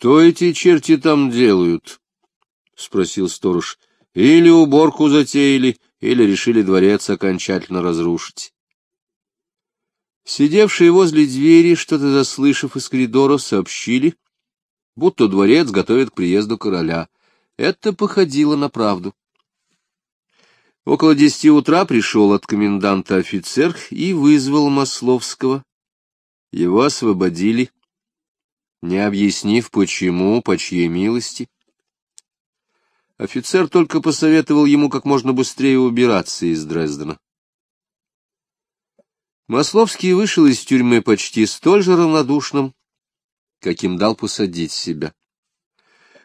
Что эти черти там делают? — спросил сторож. — Или уборку затеяли, или решили дворец окончательно разрушить. Сидевшие возле двери, что-то заслышав из коридора, сообщили, будто дворец готовит к приезду короля. Это походило на правду. Около десяти утра пришел от коменданта офицер и вызвал Масловского. Его освободили, не объяснив, почему, по чьей милости. Офицер только посоветовал ему как можно быстрее убираться из Дрездена. Масловский вышел из тюрьмы почти столь же равнодушным, каким дал посадить себя.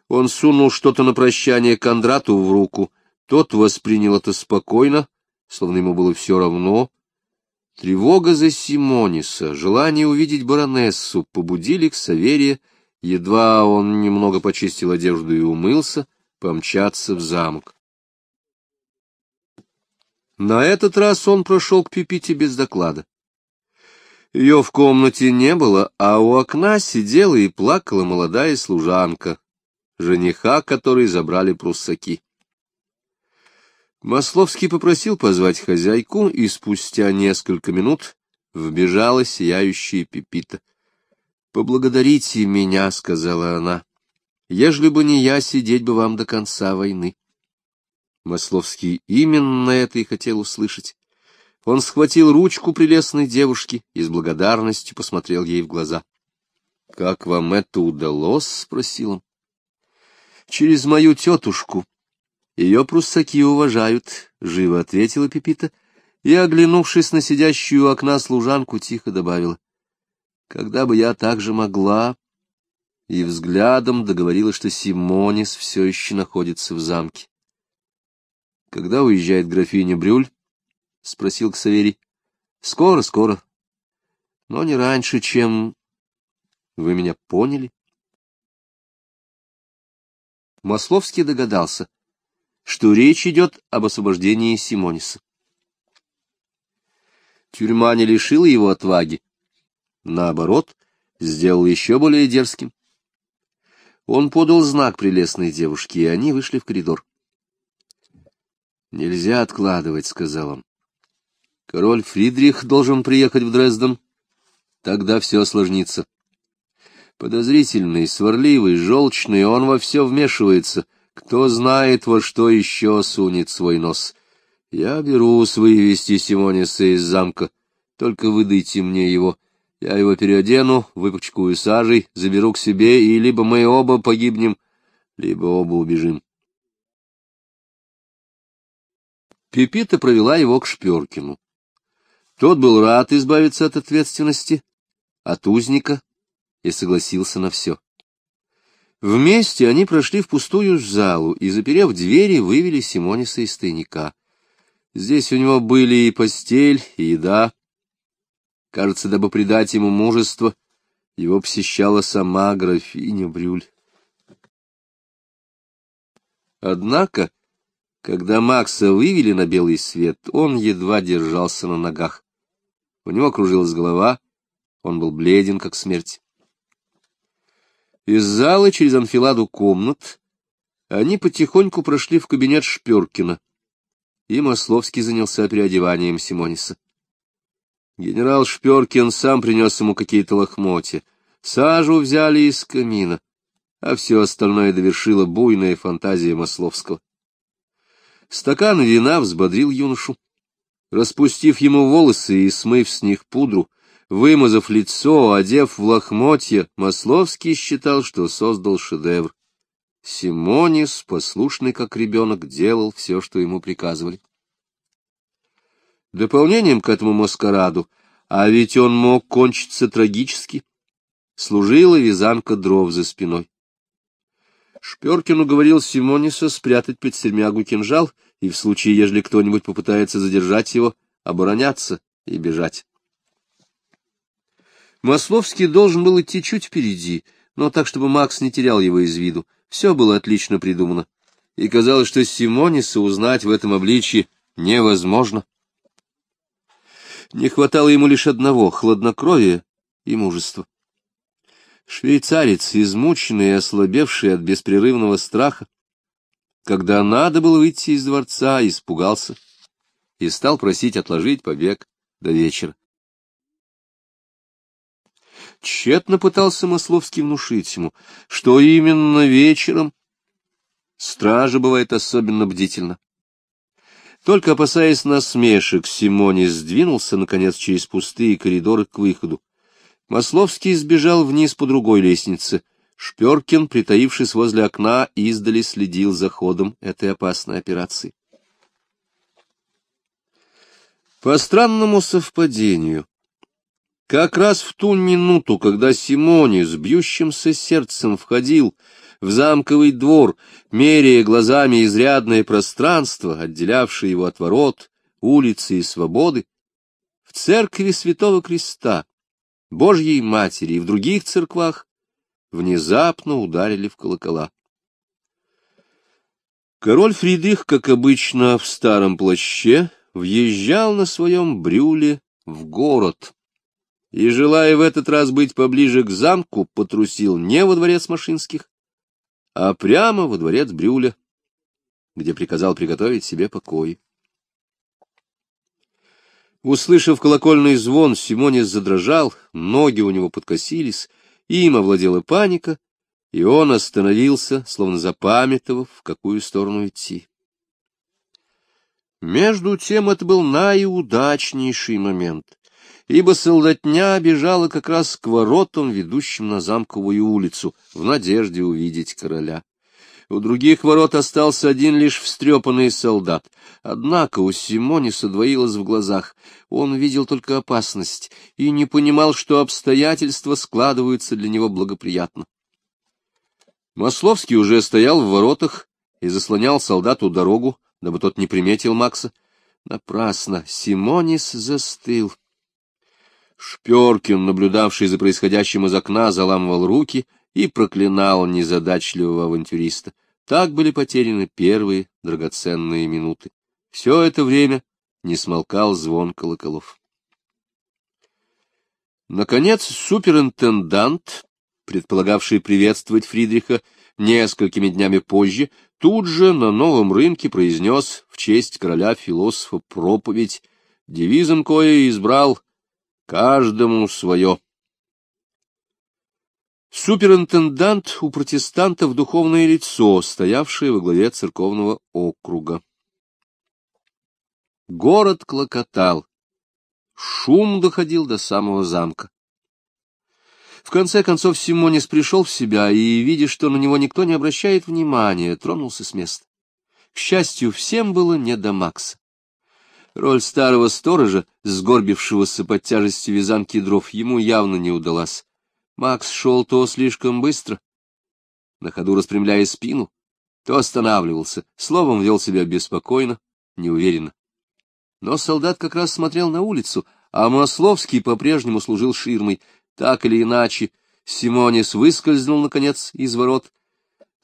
Он сунул что-то на прощание Кондрату в руку, тот воспринял это спокойно, словно ему было все равно. Тревога за Симониса, желание увидеть баронессу побудили к Саверия, едва он немного почистил одежду и умылся, помчаться в замок. На этот раз он прошел к Пипите без доклада. Ее в комнате не было, а у окна сидела и плакала молодая служанка, жениха, который забрали пруссаки. Масловский попросил позвать хозяйку, и спустя несколько минут вбежала сияющая Пипита. — Поблагодарите меня, — сказала она. — Ежели бы не я, сидеть бы вам до конца войны. Масловский именно это и хотел услышать. Он схватил ручку прелестной девушки и с благодарностью посмотрел ей в глаза. — Как вам это удалось? — спросил он. — Через мою тетушку. Ее пруссаки уважают, — живо ответила Пепита, и, оглянувшись на сидящую у окна служанку, тихо добавила. — Когда бы я так же могла... И взглядом договорила, что Симонис все еще находится в замке. — Когда уезжает графиня Брюль? — спросил Ксаверий. — Скоро, скоро. Но не раньше, чем... Вы меня поняли? Масловский догадался, что речь идет об освобождении Симониса. Тюрьма не лишила его отваги. Наоборот, сделал еще более дерзким. Он подал знак прелестной девушке, и они вышли в коридор. — Нельзя откладывать, — сказал он. Король Фридрих должен приехать в Дрезден. Тогда все осложнится. Подозрительный, сварливый, желчный, он во все вмешивается. Кто знает, во что еще сунет свой нос. Я берусь вывести Симониса из замка. Только выдайте мне его. Я его переодену, выпачкаю сажей, заберу к себе, и либо мы оба погибнем, либо оба убежим. Пепита провела его к Шперкину. Тот был рад избавиться от ответственности, от узника, и согласился на все. Вместе они прошли в пустую залу и, заперев двери, вывели Симониса из тайника. Здесь у него были и постель, и еда. Кажется, дабы придать ему мужество, его посещала сама графиня Брюль. Однако, когда Макса вывели на белый свет, он едва держался на ногах. У него кружилась голова, он был бледен, как смерть. Из зала через анфиладу комнат они потихоньку прошли в кабинет Шперкина, и Масловский занялся переодеванием Симониса. Генерал Шперкин сам принес ему какие-то лохмотья, сажу взяли из камина, а все остальное довершила буйная фантазия Масловского. Стакан вина взбодрил юношу. Распустив ему волосы и смыв с них пудру, вымазав лицо, одев в лохмотья, Масловский считал, что создал шедевр. Симонис, послушный как ребенок, делал все, что ему приказывали. Дополнением к этому маскараду, а ведь он мог кончиться трагически, служила вязанка дров за спиной. Шперкин уговорил Симониса спрятать под сермягу кинжал и в случае, ежели кто-нибудь попытается задержать его, обороняться и бежать. Масловский должен был идти чуть впереди, но так, чтобы Макс не терял его из виду. Все было отлично придумано, и казалось, что Симониса узнать в этом обличье невозможно. Не хватало ему лишь одного — хладнокровия и мужества. Швейцарец, измученный и ослабевший от беспрерывного страха, когда надо было выйти из дворца, испугался и стал просить отложить побег до вечера. Тщетно пытался Масловский внушить ему, что именно вечером стража бывает особенно бдительна. Только опасаясь насмешек, Симоне сдвинулся, наконец, через пустые коридоры к выходу. Масловский сбежал вниз по другой лестнице. Шперкин, притаившись возле окна, издали следил за ходом этой опасной операции. По странному совпадению, как раз в ту минуту, когда Симоне с бьющимся сердцем входил в замковый двор, меряя глазами изрядное пространство, отделявшее его от ворот, улицы и свободы, в церкви Святого Креста, Божьей Матери и в других церквах внезапно ударили в колокола. Король Фридрих, как обычно, в старом плаще, въезжал на своем брюле в город и, желая в этот раз быть поближе к замку, потрусил не во дворец Машинских, а прямо во дворец Брюля, где приказал приготовить себе покой. Услышав колокольный звон, Симонис задрожал, ноги у него подкосились, им овладела паника, и он остановился, словно запамятовав, в какую сторону идти. Между тем это был наиудачнейший момент, ибо солдатня бежала как раз к воротам, ведущим на замковую улицу, в надежде увидеть короля. У других ворот остался один лишь встрепанный солдат. Однако у Симониса двоилось в глазах. Он видел только опасность и не понимал, что обстоятельства складываются для него благоприятно. Масловский уже стоял в воротах и заслонял солдату дорогу, дабы тот не приметил Макса. Напрасно Симонис застыл. Шперкин, наблюдавший за происходящим из окна, заламывал руки и проклинал незадачливого авантюриста. Так были потеряны первые драгоценные минуты. Все это время не смолкал звон колоколов. Наконец, суперинтендант, предполагавший приветствовать Фридриха несколькими днями позже, тут же на новом рынке произнес в честь короля-философа проповедь, девизом кое избрал Каждому свое. Суперинтендант у протестантов духовное лицо, стоявшее во главе церковного округа. Город клокотал. Шум доходил до самого замка. В конце концов Симонис пришел в себя и, видя, что на него никто не обращает внимания, тронулся с места. К счастью, всем было не до Макса. Роль старого сторожа, сгорбившегося под тяжестью вязанки дров, ему явно не удалась. Макс шел то слишком быстро, на ходу распрямляя спину, то останавливался, словом, вел себя беспокойно, неуверенно. Но солдат как раз смотрел на улицу, а Масловский по-прежнему служил ширмой. Так или иначе, Симонис выскользнул, наконец, из ворот.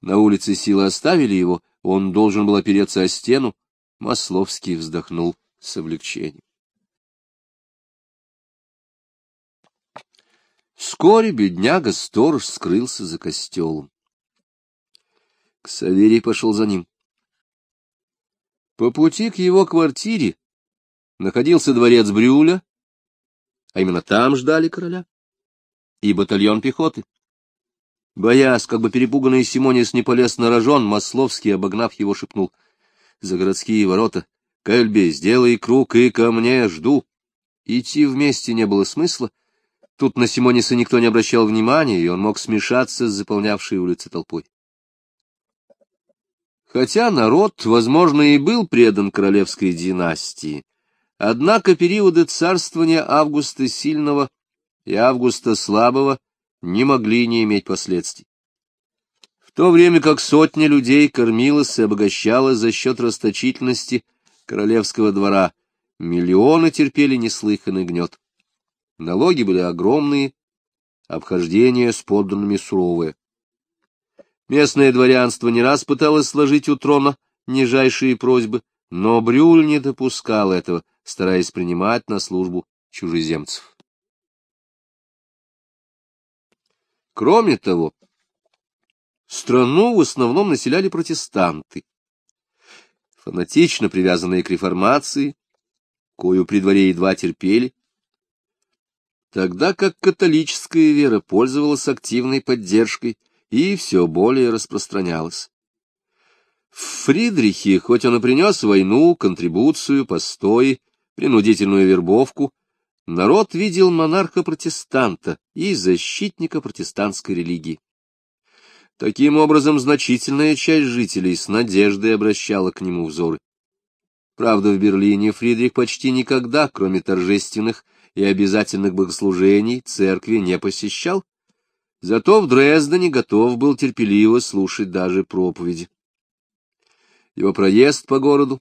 На улице силы оставили его, он должен был опереться о стену. Масловский вздохнул с облегчением. Вскоре бедняга-сторож скрылся за костелом. Ксаверий пошел за ним. По пути к его квартире находился дворец Брюля, а именно там ждали короля, и батальон пехоты. Боясь, как бы перепуганный Симонис не полез на рожон, Масловский, обогнав его, шепнул — за городские ворота Кэльби, сделай круг и ко мне, жду. Идти вместе не было смысла. Тут на Симониса никто не обращал внимания, и он мог смешаться с заполнявшей улицы толпой. Хотя народ, возможно, и был предан королевской династии, однако периоды царствования Августа Сильного и Августа Слабого не могли не иметь последствий. В то время как сотня людей кормилась и обогащалась за счет расточительности королевского двора, миллионы терпели неслыханный гнет. Налоги были огромные, обхождение с подданными суровое. Местное дворянство не раз пыталось сложить у трона нижайшие просьбы, но Брюль не допускал этого, стараясь принимать на службу чужеземцев. Кроме того, страну в основном населяли протестанты, фанатично привязанные к реформации, кою при дворе едва терпели, тогда как католическая вера пользовалась активной поддержкой и все более распространялась. В Фридрихе, хоть он и принес войну, контрибуцию, постои, принудительную вербовку, народ видел монарха-протестанта и защитника протестантской религии. Таким образом, значительная часть жителей с надеждой обращала к нему взоры. Правда, в Берлине Фридрих почти никогда, кроме торжественных и обязательных богослужений, церкви не посещал, зато в Дрездене готов был терпеливо слушать даже проповеди. Его проезд по городу,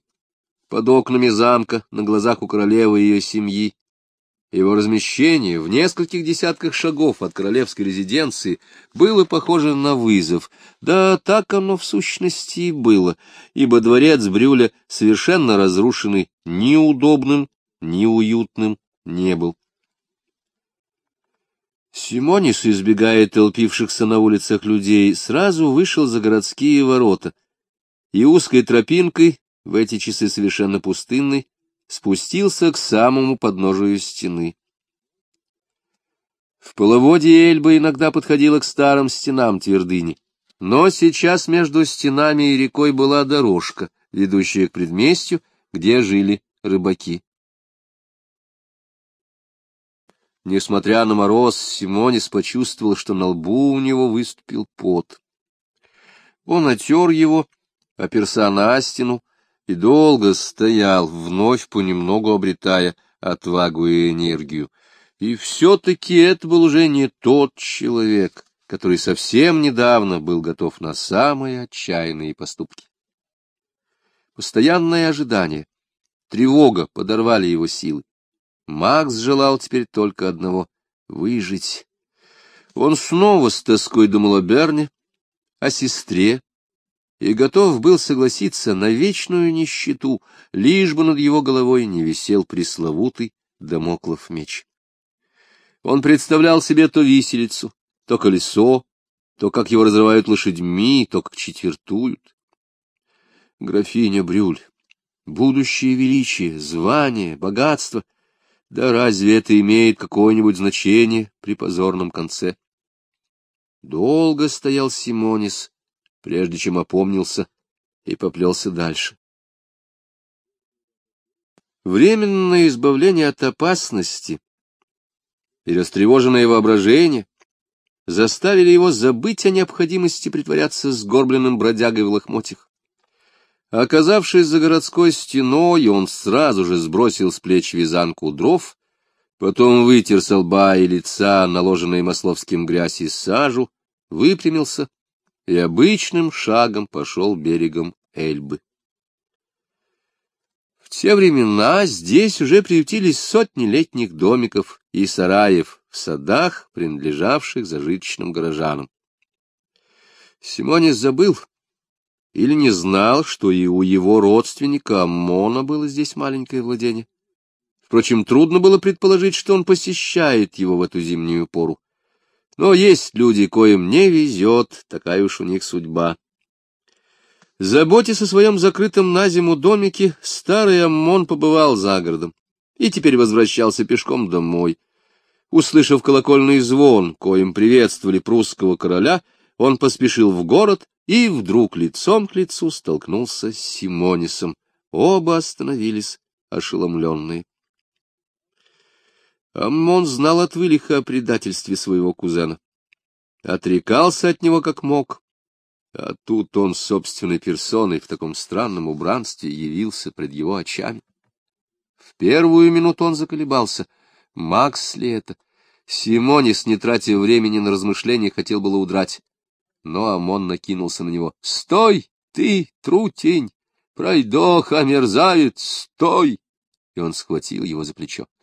под окнами замка, на глазах у королевы и ее семьи, его размещение в нескольких десятках шагов от королевской резиденции было похоже на вызов. Да так оно в сущности и было, ибо дворец Брюля, совершенно разрушенный, ни удобным, ни уютным не был. Симонис, избегая толпившихся на улицах людей, сразу вышел за городские ворота и узкой тропинкой, в эти часы совершенно пустынной, спустился к самому подножию стены. В половодье Эльба иногда подходила к старым стенам твердыни, но сейчас между стенами и рекой была дорожка, ведущая к предместью, где жили рыбаки. Несмотря на мороз, Симонис почувствовал, что на лбу у него выступил пот. Он отер его, оперся на стену, и долго стоял, вновь понемногу обретая отвагу и энергию. И все-таки это был уже не тот человек, который совсем недавно был готов на самые отчаянные поступки. Постоянное ожидание, тревога подорвали его силы. Макс желал теперь только одного — выжить. Он снова с тоской думал о Берне, о сестре, и готов был согласиться на вечную нищету, лишь бы над его головой не висел пресловутый домоклов меч. Он представлял себе то виселицу, то колесо, то, как его разрывают лошадьми, то, как четвертуют. Графиня Брюль, будущее величие, звание, богатство — да разве это имеет какое-нибудь значение при позорном конце? Долго стоял Симонис, прежде чем опомнился и поплелся дальше. Временное избавление от опасности и растревоженное воображение заставили его забыть о необходимости притворяться сгорбленным бродягой в лохмотьях. Оказавшись за городской стеной, он сразу же сбросил с плеч вязанку дров, потом вытер со лба и лица наложенные масловским грязь и сажу, выпрямился и обычным шагом пошел берегом Эльбы. В те времена здесь уже приютились сотни летних домиков и сараев в садах, принадлежавших зажиточным горожанам. Симонис забыл, или не знал, что и у его родственника Амона было здесь маленькое владение. Впрочем, трудно было предположить, что он посещает его в эту зимнюю пору. Но есть люди, коим не везет, такая уж у них судьба. Заботясь о своем закрытом на зиму домике, старый Аммон побывал за городом и теперь возвращался пешком домой. Услышав колокольный звон, коим приветствовали прусского короля, он поспешил в город и вдруг лицом к лицу столкнулся с Симонисом. Оба остановились, ошеломленные. Аммон знал от Вылиха о предательстве своего кузена. Отрекался от него как мог, а тут он собственной персоной в таком странном убранстве явился пред его очами. В первую минуту он заколебался. Макс ли это? Симонис, не тратя времени на размышления, хотел было удрать но Амон накинулся на него. — Стой, ты, трутень! Пройдоха, мерзавец, стой! И он схватил его за плечо. —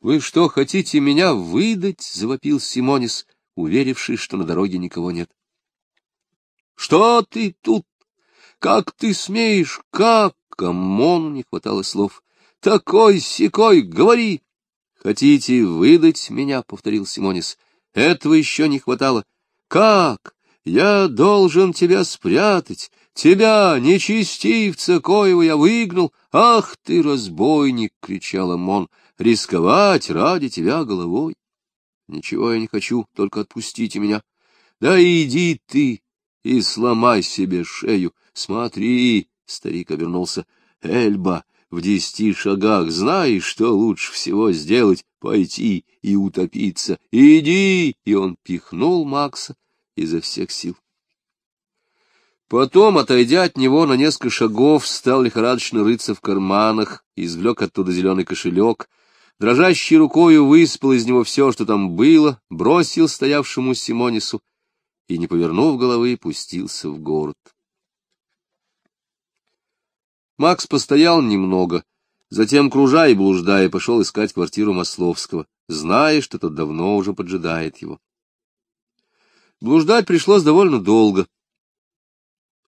Вы что, хотите меня выдать? — завопил Симонис, уверивший, что на дороге никого нет. — Что ты тут? Как ты смеешь? Как? Амону не хватало слов. — Такой, сякой, говори! — Хотите выдать меня? — повторил Симонис. — Этого еще не хватало. Как? Я должен тебя спрятать, тебя, нечестивца, коего я выгнал. Ах ты, разбойник! — кричал Амон. — Рисковать ради тебя головой. Ничего я не хочу, только отпустите меня. Да иди ты и сломай себе шею. Смотри, — старик обернулся, — Эльба, в десяти шагах, знаешь, что лучше всего сделать? Пойти и утопиться. Иди! И он пихнул Макса изо всех сил. Потом, отойдя от него на несколько шагов, стал лихорадочно рыться в карманах, извлек оттуда зеленый кошелек, дрожащей рукою выспал из него все, что там было, бросил стоявшему Симонису и, не повернув головы, пустился в город. Макс постоял немного, затем, кружа и блуждая, пошел искать квартиру Масловского, зная, что тот давно уже поджидает его. Блуждать пришлось довольно долго.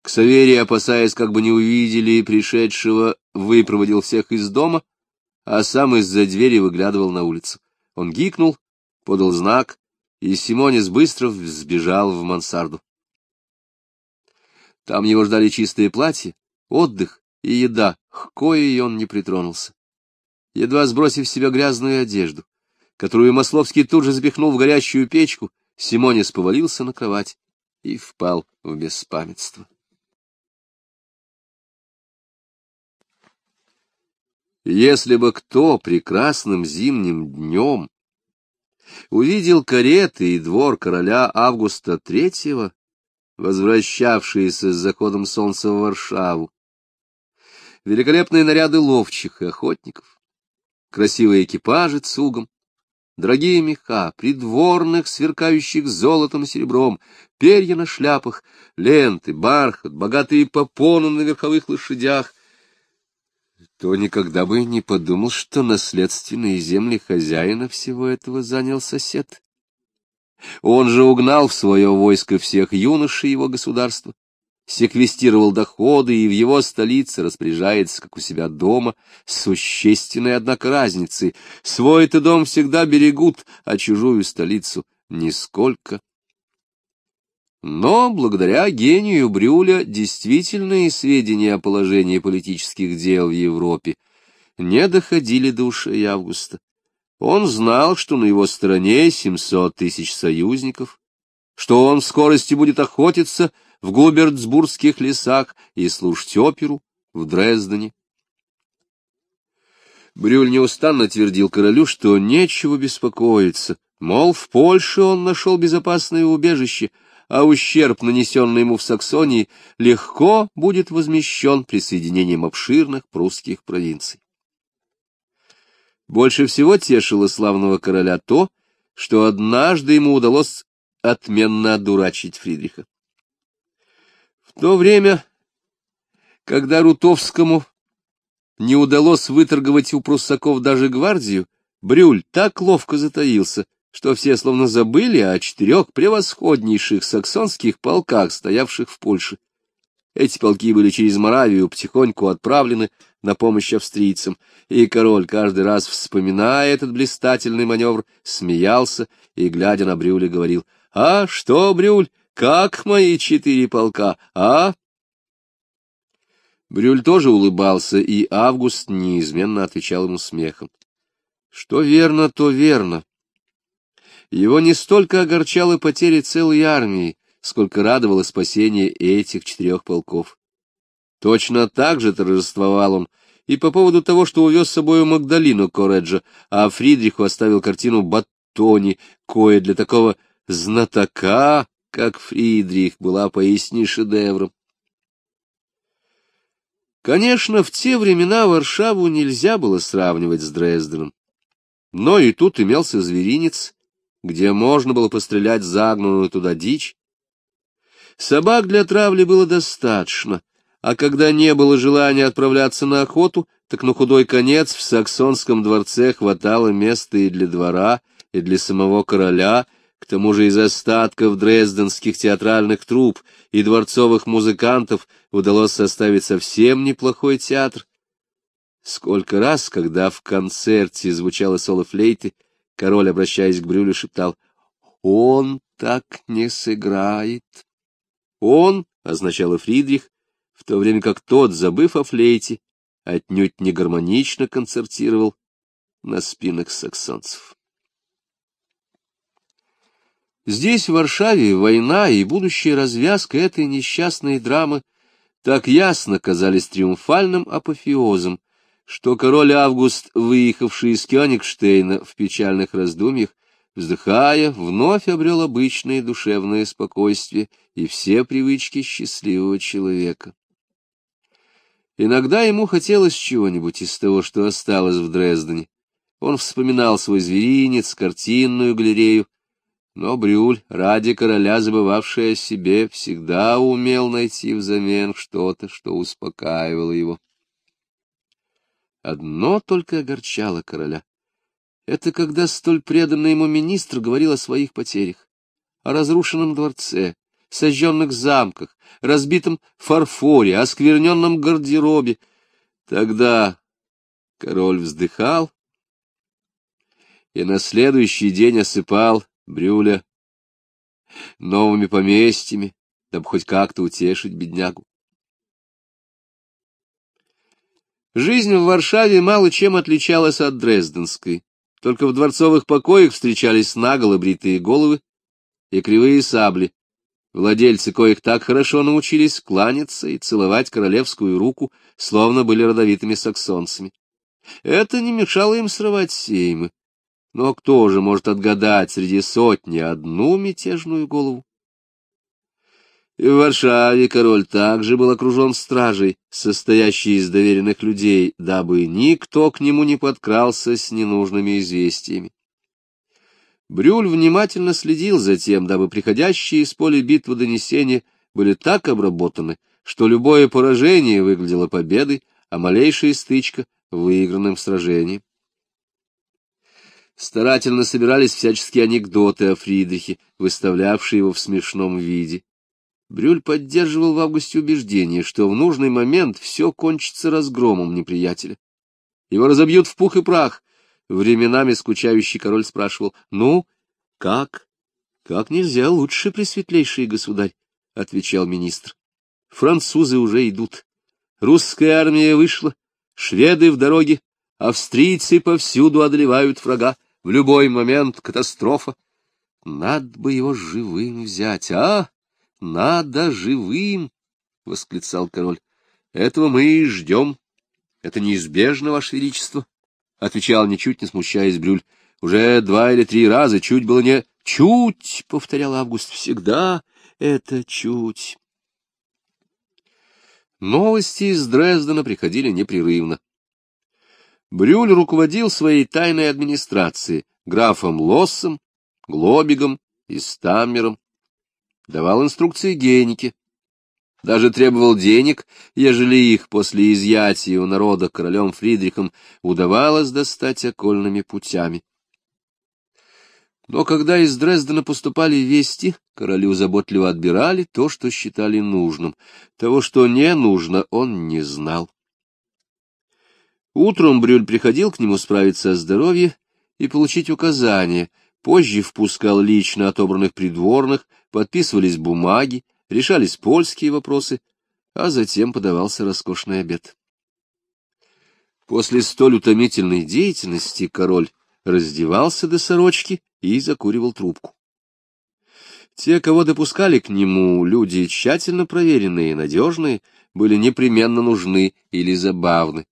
Ксаверий, опасаясь, как бы не увидели пришедшего, выпроводил всех из дома, а сам из-за двери выглядывал на улицу. Он гикнул, подал знак, и Симонис быстро сбежал в мансарду. Там его ждали чистое платье, отдых и еда, к коей он не притронулся. Едва сбросив с себя грязную одежду, которую Масловский тут же запихнул в горящую печку, Симонис повалился на кровать и впал в беспамятство. Если бы кто прекрасным зимним днем увидел кареты и двор короля Августа Третьего, возвращавшиеся с заходом солнца в Варшаву, великолепные наряды ловчих и охотников, красивые экипажи цугом, дорогие меха, придворных, сверкающих золотом и серебром, перья на шляпах, ленты, бархат, богатые попоны на верховых лошадях, то никогда бы не подумал, что наследственные земли хозяина всего этого занял сосед. Он же угнал в свое войско всех юношей его государства, секвестировал доходы и в его столице распоряжается, как у себя дома, с существенной, однако, разницей. Свой-то дом всегда берегут, а чужую столицу — нисколько. Но благодаря гению Брюля действительные сведения о положении политических дел в Европе не доходили до ушей Августа. Он знал, что на его стороне 700 тысяч союзников, что он в скорости будет охотиться в губерцбургских лесах и слушать оперу в Дрездене. Брюль неустанно твердил королю, что нечего беспокоиться, мол, в Польше он нашел безопасное убежище, а ущерб, нанесенный ему в Саксонии, легко будет возмещен присоединением обширных прусских провинций. Больше всего тешило славного короля то, что однажды ему удалось отменно одурачить Фридриха. В то время, когда Рутовскому не удалось выторговать у пруссаков даже гвардию, Брюль так ловко затаился, что все словно забыли о четырех превосходнейших саксонских полках, стоявших в Польше. Эти полки были через Моравию потихоньку отправлены на помощь австрийцам, и король, каждый раз вспоминая этот блистательный маневр, смеялся и, глядя на Брюля, говорил, «А что, Брюль, как мои четыре полка, а? Брюль тоже улыбался, и Август неизменно отвечал ему смехом. Что верно, то верно. Его не столько огорчало потери целой армии, сколько радовало спасение этих четырех полков. Точно так же торжествовал он и по поводу того, что увез с собой Магдалину Кореджа, а Фридриху оставил картину Баттони, кое для такого знатока как Фридрих, была поистине шедевром. Конечно, в те времена Варшаву нельзя было сравнивать с Дрезденом. Но и тут имелся зверинец, где можно было пострелять загнанную туда дичь. Собак для травли было достаточно, а когда не было желания отправляться на охоту, так на худой конец в саксонском дворце хватало места и для двора, и для самого короля — к тому же из остатков дрезденских театральных труп и дворцовых музыкантов удалось составить совсем неплохой театр. Сколько раз, когда в концерте звучало соло флейты, король, обращаясь к Брюлю, шептал Он так не сыграет. Он, означало Фридрих, в то время как тот, забыв о флейте, отнюдь не гармонично концертировал на спинах саксонцев. Здесь, в Варшаве, война и будущая развязка этой несчастной драмы так ясно казались триумфальным апофеозом, что король Август, выехавший из Кёнигштейна в печальных раздумьях, вздыхая, вновь обрел обычное душевное спокойствие и все привычки счастливого человека. Иногда ему хотелось чего-нибудь из того, что осталось в Дрездене. Он вспоминал свой зверинец, картинную галерею, но Брюль, ради короля забывавший о себе, всегда умел найти взамен что-то, что успокаивало его. Одно только огорчало короля. Это когда столь преданный ему министр говорил о своих потерях, о разрушенном дворце, сожженных замках, разбитом фарфоре, оскверненном гардеробе. Тогда король вздыхал и на следующий день осыпал Брюля новыми поместьями, дабы хоть как-то утешить беднягу. Жизнь в Варшаве мало чем отличалась от дрезденской. Только в дворцовых покоях встречались наголо бритые головы и кривые сабли, владельцы коих так хорошо научились кланяться и целовать королевскую руку, словно были родовитыми саксонцами. Это не мешало им срывать сеймы, но кто же может отгадать среди сотни одну мятежную голову? И в Варшаве король также был окружен стражей, состоящей из доверенных людей, дабы никто к нему не подкрался с ненужными известиями. Брюль внимательно следил за тем, дабы приходящие из поля битвы донесения были так обработаны, что любое поражение выглядело победой, а малейшая стычка — выигранным в сражении. Старательно собирались всяческие анекдоты о Фридрихе, выставлявшие его в смешном виде. Брюль поддерживал в августе убеждение, что в нужный момент все кончится разгромом неприятеля. Его разобьют в пух и прах. Временами скучающий король спрашивал, «Ну, как? Как нельзя лучше, пресветлейший государь?» — отвечал министр. «Французы уже идут. Русская армия вышла, шведы в дороге, австрийцы повсюду одолевают врага. В любой момент катастрофа. Надо бы его живым взять, а?» Надо живым! — восклицал король. — Этого мы и ждем. Это неизбежно, Ваше Величество, — отвечал, ничуть не смущаясь Брюль. — Уже два или три раза чуть было не... — Чуть, — повторял Август, — всегда это чуть. Новости из Дрездена приходили непрерывно. Брюль руководил своей тайной администрацией, графом Лоссом, Глобигом и Стаммером давал инструкции генике, даже требовал денег, ежели их после изъятия у народа королем Фридрихом удавалось достать окольными путями. Но когда из Дрездена поступали вести, королю заботливо отбирали то, что считали нужным. Того, что не нужно, он не знал. Утром Брюль приходил к нему справиться о здоровье и получить указания, позже впускал лично отобранных придворных, подписывались бумаги, решались польские вопросы, а затем подавался роскошный обед. После столь утомительной деятельности король раздевался до сорочки и закуривал трубку. Те, кого допускали к нему, люди тщательно проверенные и надежные, были непременно нужны или забавны.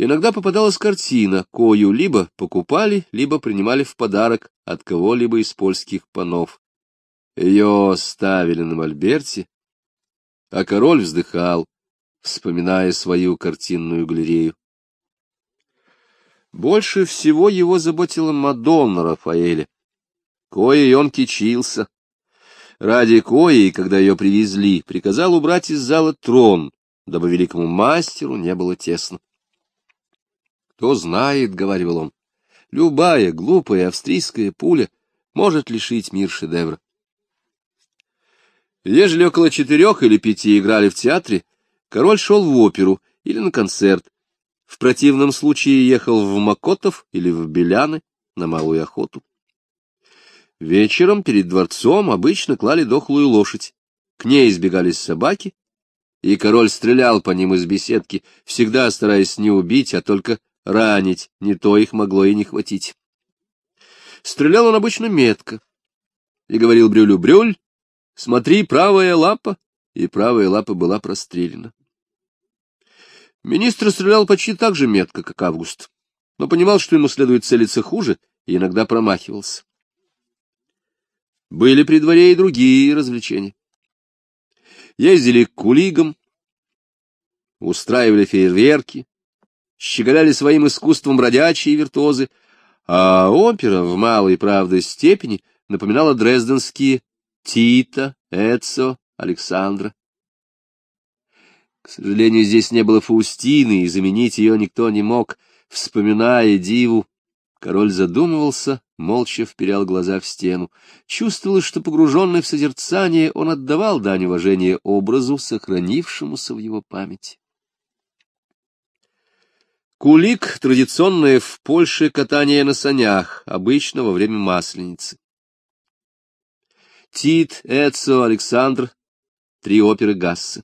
Иногда попадалась картина, кою либо покупали, либо принимали в подарок от кого-либо из польских панов. Ее ставили на мольберте, а король вздыхал, вспоминая свою картинную галерею. Больше всего его заботила Мадонна Рафаэля. Коей он кичился. Ради коей, когда ее привезли, приказал убрать из зала трон, дабы великому мастеру не было тесно. «Кто знает, — говорил он, — любая глупая австрийская пуля может лишить мир шедевра. Ежели около четырех или пяти играли в театре, король шел в оперу или на концерт. В противном случае ехал в Макотов или в Беляны на малую охоту. Вечером перед дворцом обычно клали дохлую лошадь. К ней избегались собаки, и король стрелял по ним из беседки, всегда стараясь не убить, а только ранить, не то их могло и не хватить. Стрелял он обычно метко, и говорил Брюлю, «Брюль, смотри, правая лапа», и правая лапа была прострелена. Министр стрелял почти так же метко, как Август, но понимал, что ему следует целиться хуже, и иногда промахивался. Были при дворе и другие развлечения. Ездили к кулигам, устраивали фейерверки, щеголяли своим искусством бродячие виртуозы, а опера в малой, правда, степени напоминала дрезденские Тита, Эцо, Александра. К сожалению, здесь не было Фаустины, и заменить ее никто не мог. Вспоминая диву, король задумывался, молча вперял глаза в стену. Чувствовалось, что, погруженный в созерцание, он отдавал дань уважения образу, сохранившемуся в его памяти. Кулик — традиционное в Польше катание на санях, обычно во время Масленицы. Тит, Эцо, Александр — три оперы Гассы.